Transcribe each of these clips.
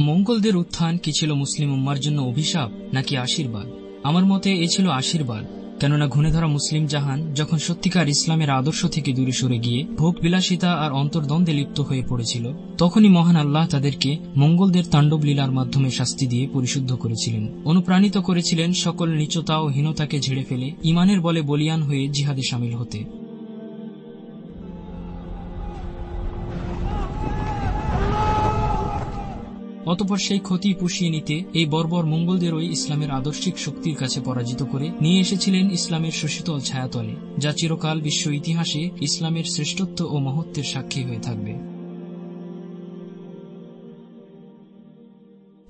মঙ্গলদের উত্থান কি ছিল মুসলিম উম্মার জন্য অভিশাপ নাকি আশীর্বাদ? আমার মতে এ ছিল আশীর্বাদ, কেননা ঘুণে ধরা মুসলিম জাহান যখন সত্যিকার ইসলামের আদর্শ থেকে দূরে সরে গিয়ে ভোগ বিলাসিতা আর অন্তর্দ্বন্দ্বে লিপ্ত হয়ে পড়েছিল, তখনই মহান আল্লাহ তাদেরকে মঙ্গলদের তাণ্ডব লীলার মাধ্যমে শাস্তি দিয়ে পরিশুদ্ধ করেছিলেন। অনুপ্রাণিত করেছিলেন সকল নিচতা ও হীনতাকে ঝেড়ে ফেলে, ইমানের বলে বলিয়ান হয়ে জিহাদে সামিল হতে। অতপর সেই ক্ষতি পুষিয়ে নিতে এই বর্বর মঙ্গলদেরই ইসলামের আদর্শিক শক্তির কাছে পরাজিত করে নিয়ে এসেছিলেন ইসলামের সুশীতল ছায়াতলে, যা চিরকাল বিশ্ব ইতিহাসে ইসলামের শ্রেষ্ঠত্ব ও মহত্বের সাক্ষী হয়ে থাকবে।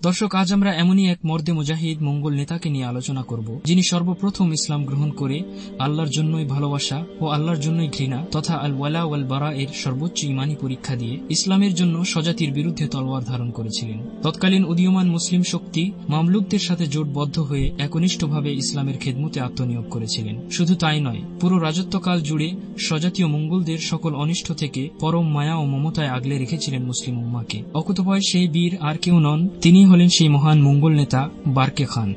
দর্শক, আজ আমরা এমনই এক মর্দে মুজাহিদ মঙ্গল নেতাকে নিয়ে আলোচনা করব, যিনি সর্বপ্রথম ইসলাম গ্রহণ করে আল্লাহর জন্যই ভালোবাসা ও আল্লাহর জন্যই ঘৃণা তথা আল ওয়ালা ওয়াল বারা এর সর্বোচ্চ ইমানি পরীক্ষা দিয়ে ইসলামের জন্য স্বজাতির বিরুদ্ধে তলোয়ার ধারণ করেছিলেন। তৎকালীন উদীয়মান মুসলিম শক্তি মামলুকদের সাথে জোটবদ্ধ হয়ে একনিষ্ঠভাবে ইসলামের খেদমতে আত্মনিয়োগ করেছিলেন। শুধু তাই নয়, পুরো রাজত্বকাল জুড়ে স্বজাতীয় মঙ্গলদের সকল অনিষ্ট থেকে পরম মায়া ও মমতায় আগলে রেখেছিলেন মুসলিম উম্মাকে। অকুতভয় সেই বীর আর কেউ নন তিনি হলেন সেই মহান মঙ্গল নেতা বারকে খান।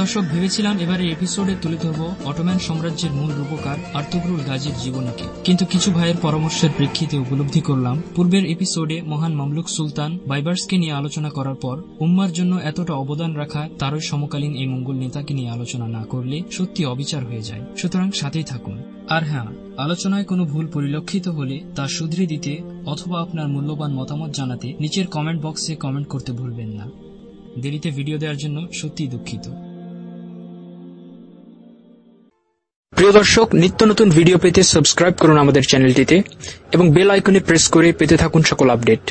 দর্শক ভেবেছিলাম এবারে এপিসোডে তুলে ধরব অটোম্যান সাম্রাজ্যের মূল রূপকার আর্তগ্রুল গাজীর জীবনীকে। কিন্তু কিছু ভাইয়ের পরামর্শের প্রেক্ষিতে উপলব্ধি করলাম, পূর্বের এপিসোডে মহান মামলুক সুলতান বাইবার্সকে নিয়ে আলোচনা করার পর উম্মার জন্য এতটা অবদান রাখা তারই সমকালীন এই মঙ্গল নেতাকে নিয়ে আলোচনা না করলে সত্যি অবিচার হয়ে যায়। সুতরাং সাথেই থাকুন। আর হ্যাঁ আলোচনায় কোনো ভুল পরিলক্ষিত হলে তা শুধরে দিতে অথবা আপনার মূল্যবান মতামত জানাতে নিচের কমেন্ট বক্সে কমেন্ট করতে ভুলবেন না। দেরিতে ভিডিও দেওয়ার জন্য সত্যিই দুঃখিত। প্রিয় দর্শক, নিত্য নতুন ভিডিও পেতে সাবস্ক্রাইব করুন আমাদের চ্যানেলটিতে এবং বেল আইকনে প্রেস করে পেতে থাকুন সকল আপডেট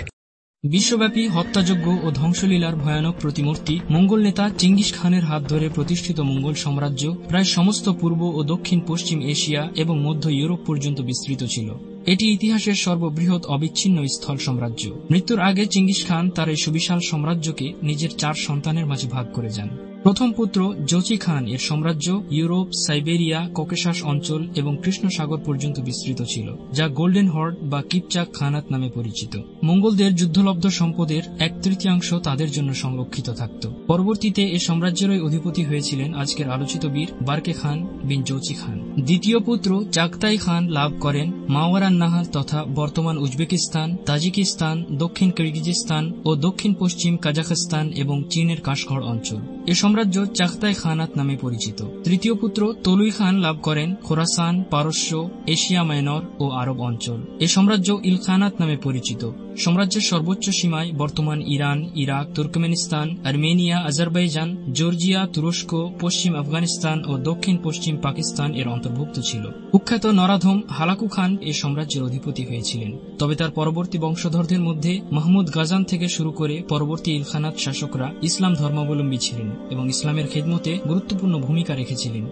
বিশ্বব্যাপী হত্যাযজ্ঞ ও ধ্বংসলীলার ভয়ানক প্রতিমূর্তি মঙ্গল নেতা চিঙ্গিস খানের হাত ধরে প্রতিষ্ঠিত মঙ্গল সাম্রাজ্য প্রায় সমস্ত পূর্ব ও দক্ষিণ পশ্চিম এশিয়া এবং মধ্য ইউরোপ পর্যন্ত বিস্তৃত ছিল। এটি ইতিহাসের সর্ববৃহৎ অবিচ্ছিন্ন স্থল সাম্রাজ্য। মৃত্যুর আগে চিঙ্গিস খান তার এই সুবিশাল সাম্রাজ্যকে নিজের চার সন্তানের মাঝে ভাগ করে যান। প্রথম পুত্র জোচি খান এর সাম্রাজ্য ইউরোপ, সাইবেরিয়া, ককেশাস অঞ্চল এবং কৃষ্ণ সাগর পর্যন্ত বিস্তৃত ছিল, যা গোল্ডেন হর্ড বা কিপচাক খানাত নামে পরিচিত। মঙ্গলদের যুদ্ধলব্ধ সম্পদের এক তৃতীয়াংশ তাদের জন্য সংরক্ষিত থাকত। পরবর্তীতে এ সাম্রাজ্যেরই অধিপতি হয়েছিলেন আজকের আলোচিত বীর বারকে খান বিন জৌচি খান। দ্বিতীয় পুত্র চাকতাই খান লাভ করেন মাওয়ারান নাহাল তথা বর্তমান উজবেকিস্তান, তাজিকিস্তান, দক্ষিণ কিরগিজিস্তান ও দক্ষিণ পশ্চিম কাজাখস্তান এবং চীনের কাশগড় অঞ্চল। এ সাম্রাজ্য চাকতাই খানাত নামে পরিচিত। তৃতীয় পুত্র তলুই খান লাভ করেন খোরাসান, পারস্য, এশিয়া মাইনর ও আরব অঞ্চল। এ সাম্রাজ্য ইলখানাত নামে পরিচিত। সাম্রাজ্যের সর্বোচ্চ সীমায় বর্তমান Iran, Iraq, Turkmenistan, Armenia, Azerbaijan, Georgia, তুরস্ক, পশ্চিম আফগানিস্তান ও দক্ষিণ পশ্চিম পাকিস্তান এর অন্তর্ভুক্ত ছিল। কুখ্যাত নরাধম হালাকু খান এই সাম্রাজ্যের অধিপতি হয়েছিলেন। তবে তার পরবর্তী বংশধরদের মধ্যে মাহমুদ গাজান থেকে শুরু করে পরবর্তী ইলখানাত শাসকরা ইসলাম ধর্মাবলম্বী ছিলেন এবং ইসলামের খেদমতে গুরুত্বপূর্ণ ভূমিকা রেখেছিলেন।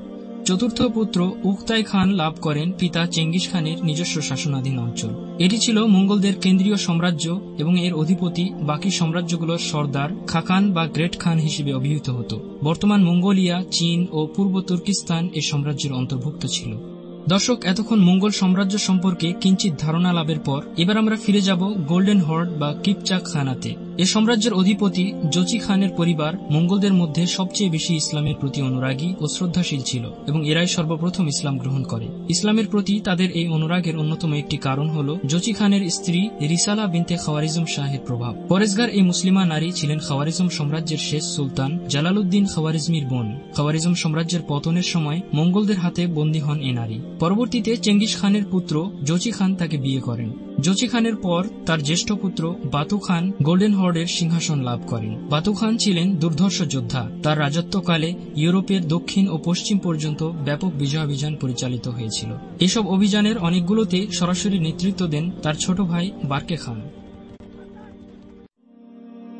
চতুর্থ পুত্র উক্তাই খান লাভ করেন পিতা চেঙ্গিস খানের নিজস্ব শাসনাধীন অঞ্চল। এটি ছিল মঙ্গলদের কেন্দ্রীয় সাম্রাজ্য এবং এর অধিপতি বাকি সাম্রাজ্যগুলোর সর্দার খাকান বা গ্রেট খান হিসেবে অভিহিত হতো। বর্তমান মঙ্গোলিয়া, চীন ও পূর্ব তুর্কিস্তান এ সাম্রাজ্যের অন্তর্ভুক্ত ছিল। দর্শক, এতক্ষণ মঙ্গল সাম্রাজ্য সম্পর্কে কিঞ্চিত ধারণা লাভের পর এবার আমরা ফিরে যাব গোল্ডেন হর্ড বা কিপচাক খানাতে। এ সাম্রাজ্যের অধিপতি জচি খানের পরিবার মঙ্গলদের মধ্যে সবচেয়ে বেশি ইসলামের প্রতি অনুরাগী ও শ্রদ্ধাশীল ছিল এবং এরাই সর্বপ্রথম ইসলাম গ্রহণ করে। ইসলামের প্রতি তাদের এই অনুরাগের অন্যতম একটি কারণ হল জচি খানের স্ত্রী রিসালা বিনতে খাওয়ারিজম শাহের প্রভাব। পরেশগার এই মুসলিমা নারী ছিলেন খাওয়ারিজম সাম্রাজ্যের শেষ সুলতান জালালউদ্দিন খাওয়ারিজমির বোন। খাওয়ারিজম সাম্রাজ্যের পতনের সময় মঙ্গলদের হাতে বন্দী হন এ নারী। পরবর্তীতে চেঙ্গিস খানের পুত্র জচি খান তাকে বিয়ে করেন। জচি খানের পর তার জ্যেষ্ঠ পুত্র বাতু খান গোল্ডেন হর্ডের সিংহাসন লাভ করেন। বাতু খান ছিলেন দুর্ধর্ষ যোদ্ধা। তার রাজত্বকালে ইউরোপের দক্ষিণ ও পশ্চিম পর্যন্ত ব্যাপক বিজয়াভিযান পরিচালিত হয়েছিল। এসব অভিযানের অনেকগুলোতে সরাসরি নেতৃত্ব দেন তার ছোট ভাই বার্কে খান।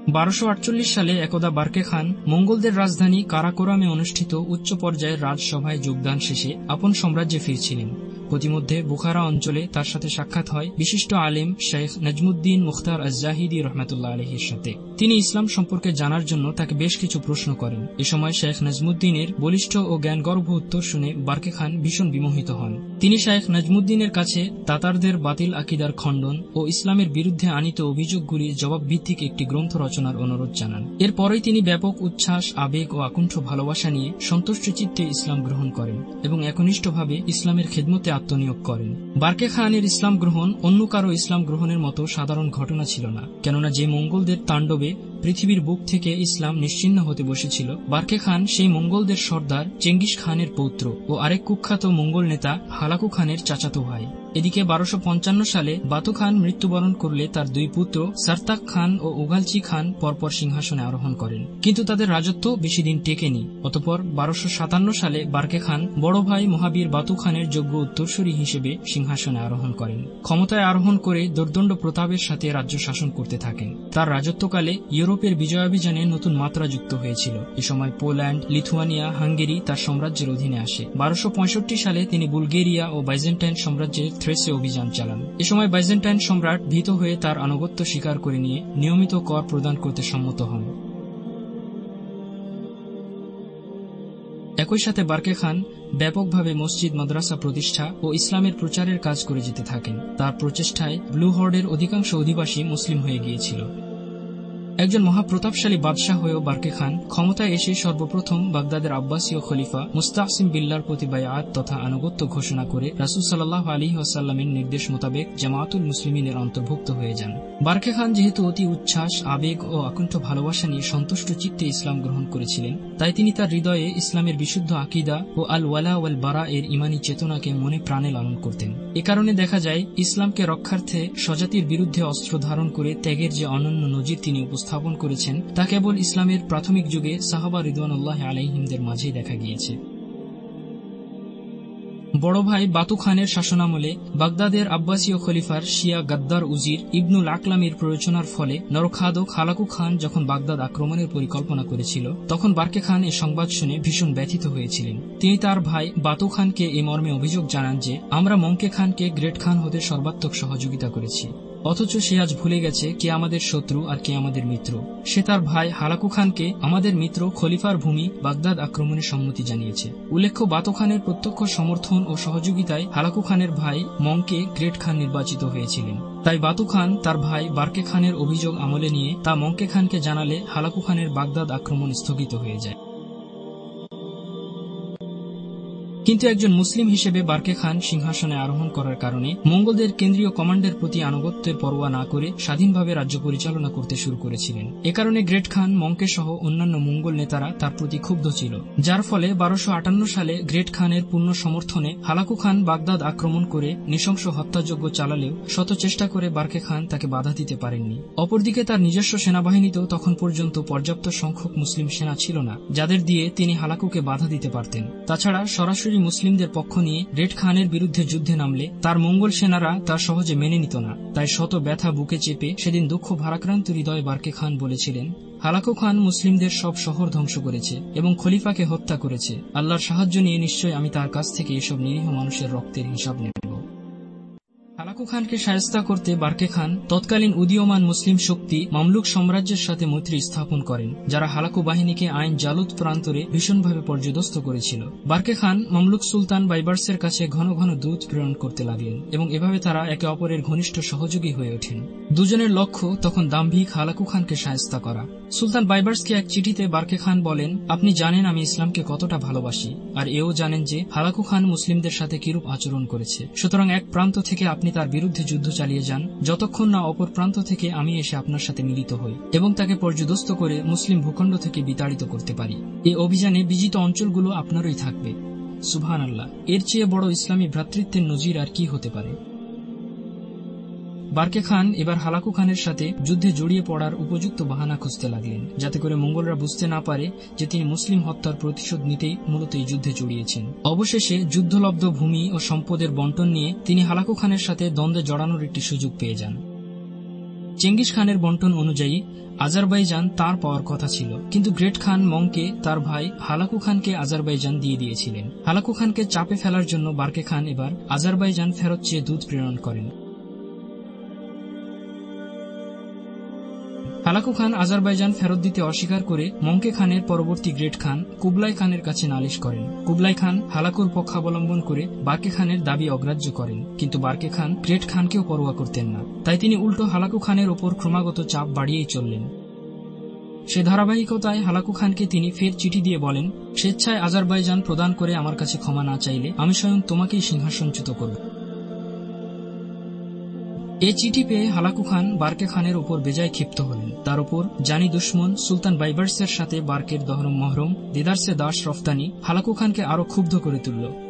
বারোশো সালে একদা বার্কে খান মঙ্গলদের রাজধানী কারাকোরামে অনুষ্ঠিত উচ্চ পর্যায়ের রাজসভায় যোগদান শেষে আপন সাম্রাজ্যে ফিরছিলেন। প্রতিমধ্যে বুখারা অঞ্চলে তার সাথে সাক্ষাৎ হয় বিশিষ্ট আলেম শেখ নজমুদ্দিন মুখতার আজাহিদি রহমতুল্লাহ আলহির সাথে। তিনি ইসলাম সম্পর্কে জানার জন্য তাকে বেশ কিছু প্রশ্ন করেন। এ সময় শেখ নজমুদ্দিনের বলিষ্ঠ ও জ্ঞানগর্ভ উত্তর শুনে বার্কে খান ভীষণ বিমোহিত হন। তিনি শেখ নজমুদ্দিনের কাছে তাতারদের বাতিল আকিদার খণ্ডন ও ইসলামের বিরুদ্ধে আনিত অভিযোগগুলির জবাবভিত্তিক একটি গ্রন্থ রচনার অনুরোধ জানান। এরপরই তিনি ব্যাপক উচ্ছ্বাস, আবেগ ও আকুণ্ঠ ভালোবাসা নিয়ে সন্তুষ্ট চিত্তে ইসলাম গ্রহণ করেন এবং একনিষ্ঠভাবে ইসলামের খেদমতে আত্মনিয়োগ করেন। বার্কে খানের ইসলাম গ্রহণ অন্য কারও ইসলাম গ্রহণের মতো সাধারণ ঘটনা ছিল না, কেননা যে মঙ্গলদের তাণ্ডবে পৃথিবীর বুক থেকে ইসলাম নিশ্চিন্ন হতে বসেছিল। বার্কে খান, সেই মঙ্গলদের সর্দার, চেঙ্গিস খানের পৌত্র ও আরেক কুখ্যাত মঙ্গল নেতা, হালাকু খানের চাচাতো ভাই। এদিকে বারোশো সালে বাতু খান মৃত্যুবরণ করলে তার দুই পুত্র, সারতাক খান ও উগালচি খান, পরপর সিংহাসনে আরোহণ করেন। কিন্তু তাদের রাজত্ব বেশি দিন টেকেনি। অতপর বারোশো সালে বার্কে খান বড় ভাই মহাবীর বাতু খানের যোগ্য উত্তরসূরি হিসেবে সিংহাসনে আরোহণ করেন। ক্ষমতায় আরোহণ করে দোর্দণ্ড প্রতাপের সাথে রাজ্য শাসন করতে থাকেন। তার রাজত্বকালে ইউরোপের বিজয়াভিযানে নতুন মাত্রা যুক্ত হয়েছিল। এ সময় পোল্যান্ড, লিথুয়ানিয়া, হাঙ্গেরি তার সাম্রাজ্যের অধীনে আসে। বারোশো সালে তিনি বুলগেরিয়া ও বাইজেন্টাইন সাম্রাজ্যের থ্রেসে অভিযান চালান। এ সময় বাইজেন্টাইন সম্রাট ভীত হয়ে তার আনুগত্য স্বীকার করে নিয়ে নিয়মিত কর প্রদান করতে সম্মত হন। একই সাথে বার্কে খান ব্যাপকভাবে মসজিদ, মাদ্রাসা প্রতিষ্ঠা ও ইসলামের প্রচারের কাজ করে যেতে থাকেন। তার প্রচেষ্টায় ব্লু হর্ডের অধিকাংশ অধিবাসী মুসলিম হয়ে গিয়েছিল। একজন মহাপ্রতাপশালী বাদশাহ হয়েও বার্কে খান। ক্ষমতায় এসে সর্বপ্রথম বাগদাদের আব্বাসীয় খলিফা মুস্তাহসিম বিল্লার প্রতি বায়াত তথা আনুগত্য ঘোষণা করে রাসুল সাল্লাহ আলী আসাল্লামের নির্দেশ মোতাবেক জামায়াতুল মুসলিমিনের অন্তর্ভুক্ত হয়ে যান। বার্কে খান যেহেতু অতি উচ্ছ্বাস, আবেগ ও আকুণ্ঠ ভালোবাসা নিয়ে সন্তুষ্ট চিত্তে ইসলাম গ্রহণ করেছিলেন, তাই তিনি তার হৃদয়ে ইসলামের বিশুদ্ধ আকিদা ও আল ওয়ালা ওয়াল বারা এর ইমানি চেতনাকে মনে প্রাণে লালন করতেন। এ কারণে দেখা যায়, ইসলামকে রক্ষার্থে স্বজাতির বিরুদ্ধে অস্ত্র ধারণ করে ত্যাগের যে অনন্য নজির তিনি উপস্থাপন করেছেন, তা কেবল ইসলামের প্রাথমিক যুগে সাহাবা রিদওয়ানুল্লাহ আলাইহিমদের মাঝেই দেখা গিয়েছে। বড় ভাই বাতু খানের শাসনামলে বাগদাদের আব্বাসীয় খলিফার শিয়া গাদ্দার উজির ইবনুল আকলামের প্ররোচনার ফলে নরখাদক হালাকু খান যখন বাগদাদ আক্রমণের পরিকল্পনা করেছিল, তখন বার্কে খান এ সংবাদ শুনে ভীষণ ব্যথিত হয়েছিলেন। তিনি তার ভাই বাতু খানকে এ মর্মে অভিযোগ জানান যে, আমরা মঙ্কে খানকে গ্রেট খান হতে সর্বাত্মক সহযোগিতা করেছি। অথচ সে আজ ভুলে গেছে কে আমাদের শত্রু আর কে আমাদের মিত্র। সে তার ভাই হালাকু খানকে আমাদের মিত্র খলিফার ভূমি বাগদাদ আক্রমণের সম্মতি জানিয়েছে। উল্লেখ্য, বাতো খানের প্রত্যক্ষ সমর্থন ও সহযোগিতায় হালাকু খানের ভাই মংকে গ্রেট খান নির্বাচিত হয়েছিলেন। তাই বাতু খান তার ভাই বার্কে খানের অভিযোগ আমলে নিয়ে তা মঙ্কে খানকে জানালে হালাকু খানের বাগদাদ আক্রমণ স্থগিত হয়ে যায়। কিন্তু একজন মুসলিম হিসেবে বার্কে খান সিংহাসনে আরোহণ করার কারণে মঙ্গলদের কেন্দ্রীয় কমান্ডের প্রতি আনুগত্যের পরোয়া না করে স্বাধীনভাবে রাজ্য পরিচালনা করতে শুরু করেছিলেন। এ কারণে গ্রেট খান, মঙ্কে সহ অন্যান্য মঙ্গল নেতারা তার প্রতি ক্ষুব্ধ ছিল। যার ফলে বারোশো সালে গ্রেট খানের পূর্ণ সমর্থনে হালাকু খান বাগদাদ আক্রমণ করে নৃশংস হত্যাযজ্ঞ চালালেও শত চেষ্টা করে বার্কে খান তাকে বাধা দিতে পারেননি। অপরদিকে তার নিজস্ব সেনাবাহিনীতেও তখন পর্যন্ত পর্যাপ্ত সংখ্যক মুসলিম সেনা ছিল না, যাদের দিয়ে তিনি হালাকুকে বাধা দিতে পারতেন। তাছাড়া সরাসরি মুসলিমদের পক্ষ নিয়ে রেড খানের বিরুদ্ধে যুদ্ধে নামলে তার মঙ্গল সেনারা তা সহজে মেনে নিত না। তাই শত ব্যথা বুকে চেপে সেদিন দুঃখ ভারাক্রান্ত হৃদয় বার্কে খান বলেছিলেন, হালাকু খান মুসলিমদের সব শহর ধ্বংস করেছে এবং খলিফাকে হত্যা করেছে। আল্লাহর সাহায্য নিয়ে নিশ্চয় আমি তার কাছ থেকে এসব নিরীহ মানুষের রক্তের হিসাব নেব। হালাকু খানকে সায়স্তা করতে বার্কে খান তৎকালীন উদীয়মান মুসলিম শক্তি মামলুক সাম্রাজ্যের সাথে মৈত্রী স্থাপন করেন, যারা হালাকু বাহিনীকে আইন জালুদ প্রান্তরে ভীষণভাবে পর্যদস্ত করেছিল। বার্কে খান মামলুক সুলতান বাইবার্সের কাছে ঘন ঘন দূত প্রেরণ করতে লাগলেন এবং এভাবে তারা একে অপরের ঘনিষ্ঠ সহযোগী হয়ে ওঠেন। দুজনের লক্ষ্য তখন দাম্ভিক হালাকু খানকে সায়স্তা করা। সুলতান বাইবার্সকে এক চিঠিতে বার্কে খান বলেন, আপনি জানেন আমি ইসলামকে কতটা ভালোবাসি, আর এও জানেন যে হালাকু খান মুসলিমদের সাথে কিরূপ আচরণ করেছে। সুতরাং এক প্রান্ত থেকে আপনি তার বিরুদ্ধে যুদ্ধ চালিয়ে যান, যতক্ষণ না অপর প্রান্ত থেকে আমি এসে আপনার সাথে মিলিত হই, এবং তাকে পর্যদস্ত করে মুসলিম ভূখণ্ড থেকে বিতাড়িত করতে পারি। এ অভিযানে বিজিত অঞ্চলগুলো আপনারই থাকবে। সুবহান আল্লাহ এর চেয়ে বড় ইসলামী ভ্রাতৃত্বের নজির আর কি হতে পারে? বার্কে খান এবার হালাকু খানের সাথে যুদ্ধে জড়িয়ে পড়ার উপযুক্ত বাহানা খুঁজতে লাগলেন, যাতে করে মঙ্গলরা বুঝতে না পারে যে তিনি মুসলিম হত্যার প্রতিশোধ নিতেই মূলত এই যুদ্ধে জড়িয়েছেন। অবশেষে যুদ্ধলব্ধ ভূমি ও সম্পদের বন্টন নিয়ে তিনি হালাকু খানের সাথে দ্বন্দ্বে জড়ানোর একটি সুযোগ পেয়ে যান। চেঙ্গিস খানের বন্টন অনুযায়ী আজারবাইজান তার পাওয়ার কথা ছিল, কিন্তু গ্রেট খান মংকে তার ভাই হালাকু খানকে আজারবাইজান দিয়ে দিয়েছিলেন। হালাকু খানকে চাপে ফেলার জন্য বার্কে খান এবার আজারবাইজান ফেরত চেয়ে দুধ প্রেরণ করেন। হালাকু খান আজারবাইজান ফেরত দিতে অস্বীকার করে মঙ্কে খানের পরবর্তী গ্রেট খান কুবলাই খানের কাছে নালিশ করেন। কুবলাই খান হালাকুর পক্ষাবলম্বন করে বার্কে খানের দাবি অগ্রাহ্য করেন, কিন্তু বার্কে খান গ্রেট খানকেও পরোয়া করতেন না। তাই তিনি উল্টো হালাকু খানের ওপর ক্রমাগত চাপ বাড়িয়েই চললেন। সে ধারাবাহিকতায় হালাকু খানকে তিনি ফের চিঠি দিয়ে বলেন, স্বেচ্ছায় আজারবাইজান প্রদান করে আমার কাছে ক্ষমা না চাইলে আমি স্বয়ং তোমাকেই সিংহাসনচ্যুত করব। এ চিঠি পেয়ে হালাকু খান বার্কে খানের ওপর বেজায় ক্ষিপ্ত হলেন। তার উপর জানি দুশ্মন সুলতান বাইবার্সের সাথে বার্কের দহরম মহরম, দেদার্সে দাস রফতানি হালাকু খানকে আরও ক্ষুব্ধ করে তুলল।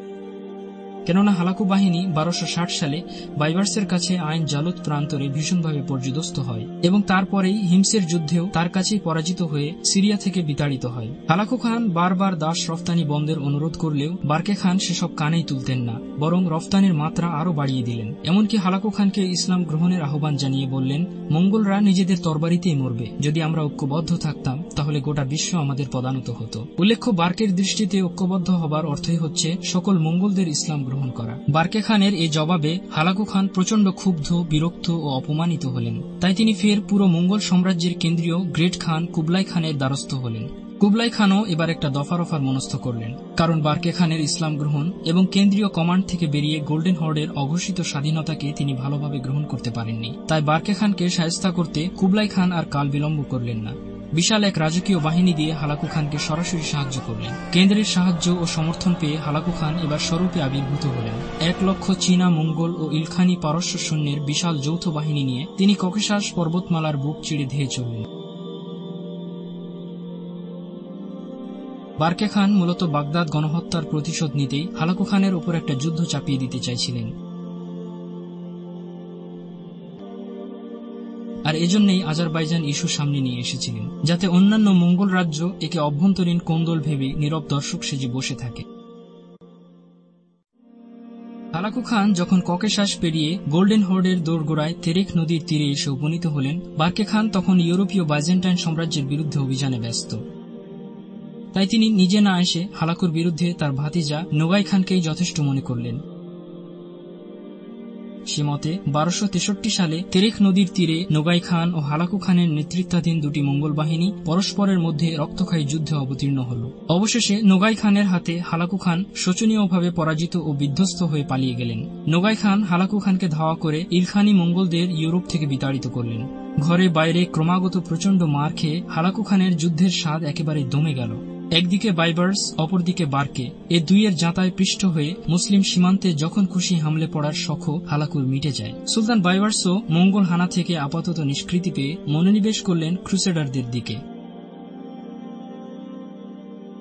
কেননা হালাকু বাহিনী বারোশো সালে বাইবার্সের কাছে আইন জালুত প্রান্তরে ভীষণভাবে পর্যদস্ত হয় এবং তারপরেই হিমসের যুদ্ধেও তার কাছেই পরাজিত হয়ে সিরিয়া থেকে বিতাড়িত হয়। হালাকু খান বারবার দাস রফতানি বন্ধের অনুরোধ করলেও বার্কে খান সেসব কানেই তুলতেন না, বরং রফতানির মাত্রা আরও বাড়িয়ে দিলেন। এমনকি হালাকু খানকে ইসলাম গ্রহণের আহ্বান জানিয়ে বললেন, মঙ্গলরা নিজেদের তরবারিতেই মরবে। যদি আমরা ঐক্যবদ্ধ থাকতাম, তাহলে গোটা বিশ্ব আমাদের পদানত হতো। উল্লেখ্য, বার্কের দৃষ্টিতে ঐক্যবদ্ধ হবার অর্থই হচ্ছে, সকল মঙ্গলদের ইসলাম গ্রহণ করা। বার্কে খানের এই জবাবে হালাকু খান প্রচণ্ড ক্ষুব্ধ, বিরক্ত ও অপমানিত হলেন। তাই তিনি ফের পুরো মঙ্গল সাম্রাজ্যের কেন্দ্রীয় গ্রেট খান কুবলাই খানের দ্বারস্থ হলেন। কুবলাই খানও এবার একটা দফা রফার মনস্থ করলেন, কারণ বার্কে খানের ইসলাম গ্রহণ এবং কেন্দ্রীয় কমান্ড থেকে বেরিয়ে গোল্ডেন হর্ডের অঘোষিত স্বাধীনতাকে তিনি ভালোভাবে গ্রহণ করতে পারেননি। তাই বার্কে খানকে সায়স্তা করতে কুবলাই খান আর কাল বিলম্ব করলেন না। বিশাল এক রাজকীয় বাহিনী দিয়ে হালাকু খানকে সরাসরি সাহায্য করলেন। কেন্দ্রের সাহায্য ও সমর্থন পেয়ে হালাকু খান এবার স্বরূপে আবির্ভূত হলেন। এক লক্ষ চীনা, মঙ্গল ও ইলখানি পারস্য সৈন্যের বিশাল যৌথ বাহিনী নিয়ে তিনি ককেশাস পর্বতমালার বুক চিড়ে ধেয়ে চললেন। বার্কে খান মূলত বাগদাদ গণহত্যার প্রতিশোধ নিতেই হালাকু খানের উপর একটা যুদ্ধ চাপিয়ে দিতে চাইছিলেন। এজন্যই আজারবাইজান ইস্যু সামনে নিয়ে এসেছিলেন, যাতে অন্যান্য মঙ্গল রাজ্য একে অভ্যন্তরীণ কোন্দল ভেবে নীরব দর্শক সেজে বসে থাকে। হালাকু খান যখন ককেশাস পেরিয়ে গোল্ডেন হোর্ডের দোরগোড়ায় তেরেক নদীর তীরে এসে উপনীত হলেন, বার্কে খান তখন ইউরোপীয় বাইজেন্টাইন সাম্রাজ্যের বিরুদ্ধে অভিযানে ব্যস্ত। তাই তিনি নিজে না এসে হালাকুর বিরুদ্ধে তার ভাতিজা নোগাই খানকেই যথেষ্ট মনে করলেন। সে মতে বারোশো সালে তেরেক নদীর তীরে নোগাই খান ও হালাকু খানের নেতৃত্বাধীন দুটি মঙ্গল বাহিনী পরস্পরের মধ্যে রক্তক্ষয়ী যুদ্ধে অবতীর্ণ হল। অবশেষে নোগাই খানের হাতে হালাকু খান শোচনীয়ভাবে পরাজিত ও বিধ্বস্ত হয়ে পালিয়ে গেলেন। নোগাই খান হালাকু খানকে ধাওয়া করে ইলখানি মঙ্গলদের ইউরোপ থেকে বিতাড়িত করলেন। ঘরে বাইরে ক্রমাগত প্রচণ্ড মার খেয়ে হালাকু খানের যুদ্ধের স্বাদ একেবারে দমে গেল। একদিকে বাইবার্স, অপরদিকে বার্কে। এ দুইয়ের যাতায় পৃষ্ঠ হয়ে মুসলিম সীমান্তে যখন খুশি হামলে পড়ার শখ হালাকুর মিটে যায়। সুলতান বাইবার্সও মঙ্গল হানা থেকে আপাতত নিষ্কৃতি পেয়ে মনোনিবেশ করলেন ক্রুসেডারদের দিকে।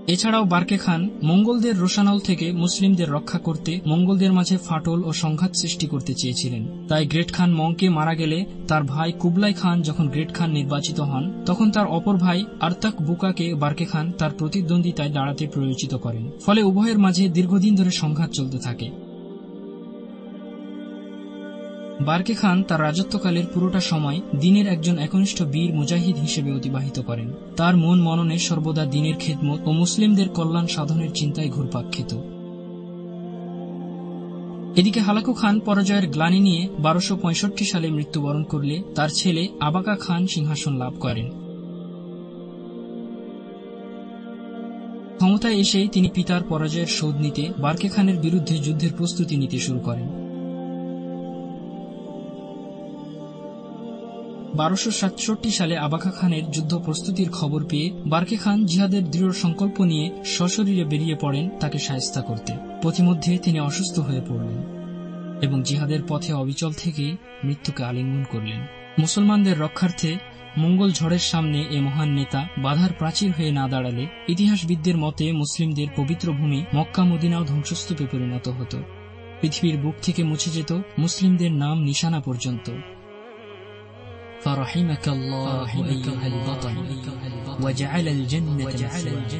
এছাড়াও বার্কে খান মঙ্গলদের রোশানল থেকে মুসলিমদের রক্ষা করতে মঙ্গলদের মাঝে ফাটল ও সংঘাত সৃষ্টি করতে চেয়েছিলেন। তাই গ্রেট খান মংকে মারা গেলে তার ভাই কুবলাই খান যখন গ্রেট খান নির্বাচিত হন, তখন তার অপর ভাই আর্তাক বুকাকে বার্কে খান তার প্রতিদ্বন্দ্বিতায় দাঁড়াতে প্রয়োজিত করেন। ফলে উভয়ের মাঝে দীর্ঘদিন ধরে সংঘাত চলতে থাকে। বার্কে খান তার রাজত্বকালের পুরোটা সময় দিনের একজন একনিষ্ঠ বীর মুজাহিদ হিসেবে অতিবাহিত করেন। তার মন মননে সর্বদা দিনের খেদমত ও মুসলিমদের কল্যাণ সাধনের চিন্তায় ঘুরপাক খেত এদিকে হালাকু খান পরাজয়ের গ্লানি নিয়ে বারোশো সালে মৃত্যুবরণ করলে তার ছেলে আবাকা খান সিংহাসন লাভ করেন। ক্ষমতায় এসেই তিনি পিতার পরাজয়ের শোধ নিতে বার্কে খানের বিরুদ্ধে যুদ্ধের প্রস্তুতি নিতে শুরু করেন। বারোশো সাতষট্টি সালে আবাকা খানের যুদ্ধ প্রস্তুতির খবর পেয়ে বার্কে খান জিহাদের দৃঢ় সংকল্প নিয়ে সশরীরে বেরিয়ে পড়েন তাকে সায়স্তা করতে। পথিমধ্যে তিনি অসুস্থ হয়ে পড়লেন এবং জিহাদের পথে অবিচল থেকে মৃত্যুকে আলিঙ্গন করলেন। মুসলমানদের রক্ষার্থে মঙ্গল ঝড়ের সামনে এ মহান নেতা বাধার প্রাচীর হয়ে না দাঁড়ালে ইতিহাসবিদদের মতে মুসলিমদের পবিত্র ভূমি মক্কা মদিনাও ধ্বংসস্তূপে পরিণত হতো। পৃথিবীর বুক থেকে মুছে যেত মুসলিমদের নাম নিশানা পর্যন্ত। فرحمك الله أيها البطل. وجعل الجنة مثواك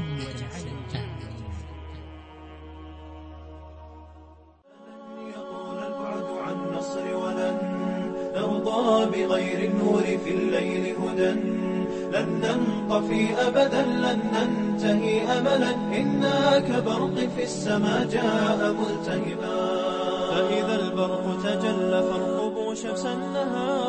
يطول البعد عن نصر ولن نرضى نرضى بغير النور في الليل هدى لن ننطفي أبدا لن ننتهي أملا إنا كبرق في السماء جاء ملتهبا فإذا البرق تجلى فارقبوا شمس النهار.